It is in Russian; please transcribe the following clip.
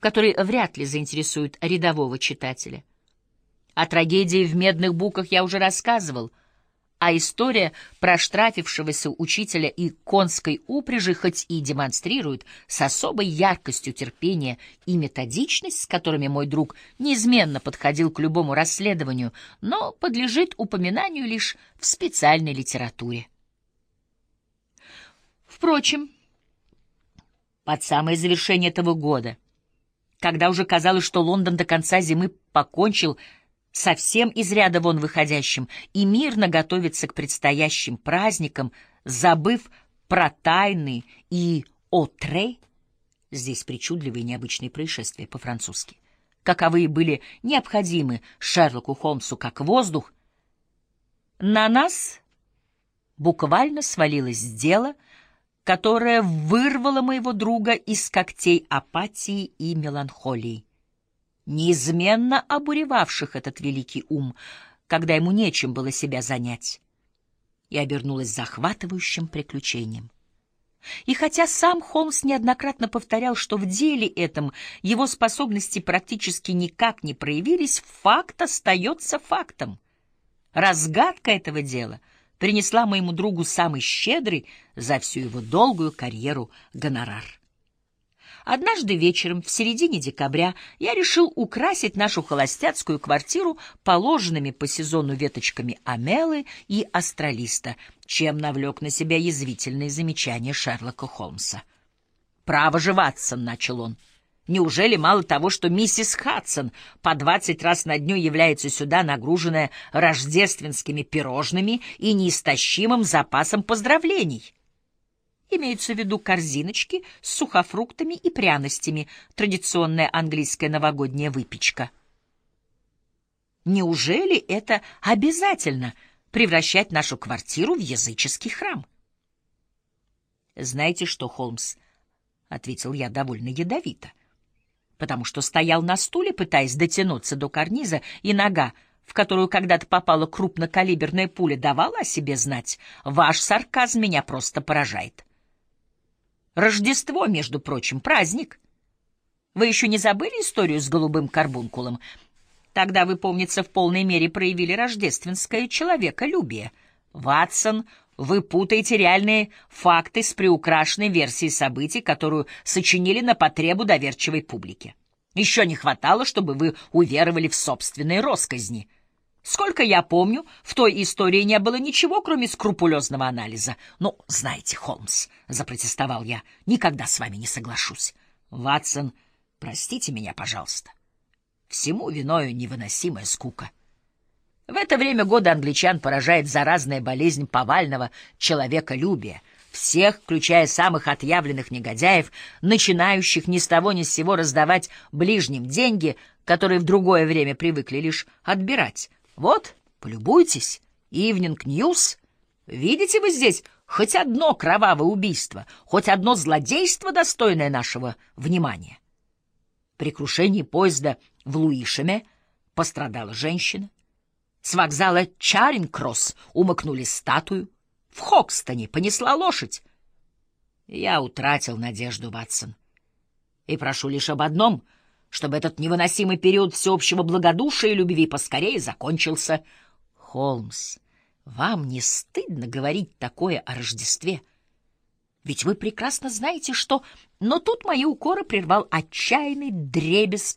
который вряд ли заинтересует рядового читателя. О трагедии в медных буках я уже рассказывал, а история проштрафившегося учителя и конской упряжи хоть и демонстрирует с особой яркостью терпения и методичность, с которыми мой друг неизменно подходил к любому расследованию, но подлежит упоминанию лишь в специальной литературе. Впрочем, под самое завершение этого года, когда уже казалось, что Лондон до конца зимы покончил совсем из ряда вон выходящим, и мирно готовится к предстоящим праздникам, забыв про тайны и отре, здесь причудливые необычные происшествия по-французски, каковые были необходимы Шерлоку Холмсу как воздух, на нас буквально свалилось дело, которое вырвало моего друга из когтей апатии и меланхолии неизменно обуревавших этот великий ум, когда ему нечем было себя занять, и обернулась захватывающим приключением. И хотя сам Холмс неоднократно повторял, что в деле этом его способности практически никак не проявились, факт остается фактом. Разгадка этого дела принесла моему другу самый щедрый за всю его долгую карьеру гонорар. Однажды вечером, в середине декабря, я решил украсить нашу холостяцкую квартиру положенными по сезону веточками амелы и астралиста, чем навлек на себя язвительные замечания Шерлока Холмса. «Право же, Ватсон!» — начал он. Неужели мало того, что миссис Хадсон по двадцать раз на дню является сюда, нагруженная рождественскими пирожными и неистощимым запасом поздравлений? Имеются в виду корзиночки с сухофруктами и пряностями, традиционная английская новогодняя выпечка. Неужели это обязательно превращать нашу квартиру в языческий храм? Знаете что, Холмс, — ответил я довольно ядовито, потому что стоял на стуле, пытаясь дотянуться до карниза, и нога, в которую когда-то попала крупнокалиберная пуля, давала о себе знать. Ваш сарказм меня просто поражает. Рождество, между прочим, праздник. Вы еще не забыли историю с голубым карбункулом? Тогда вы, помнится, в полной мере проявили рождественское человеколюбие. Ватсон, вы путаете реальные факты с приукрашенной версией событий, которую сочинили на потребу доверчивой публики. Еще не хватало, чтобы вы уверовали в собственные росказни — Сколько я помню, в той истории не было ничего, кроме скрупулезного анализа. Ну, знаете, Холмс, — запротестовал я, — никогда с вами не соглашусь. Ватсон, простите меня, пожалуйста. Всему виною невыносимая скука. В это время года англичан поражает заразная болезнь повального человеколюбия, всех, включая самых отъявленных негодяев, начинающих ни с того ни с сего раздавать ближним деньги, которые в другое время привыкли лишь отбирать. Вот, полюбуйтесь, Evening News. Видите вы здесь хоть одно кровавое убийство, хоть одно злодейство, достойное нашего внимания? При крушении поезда в Луишеме пострадала женщина. С вокзала Чаринг-Кросс умыкнули статую. В Хокстоне понесла лошадь. Я утратил надежду, Ватсон. И прошу лишь об одном — чтобы этот невыносимый период всеобщего благодушия и любви поскорее закончился. Холмс, вам не стыдно говорить такое о Рождестве? Ведь вы прекрасно знаете, что... Но тут мои укоры прервал отчаянный дребезг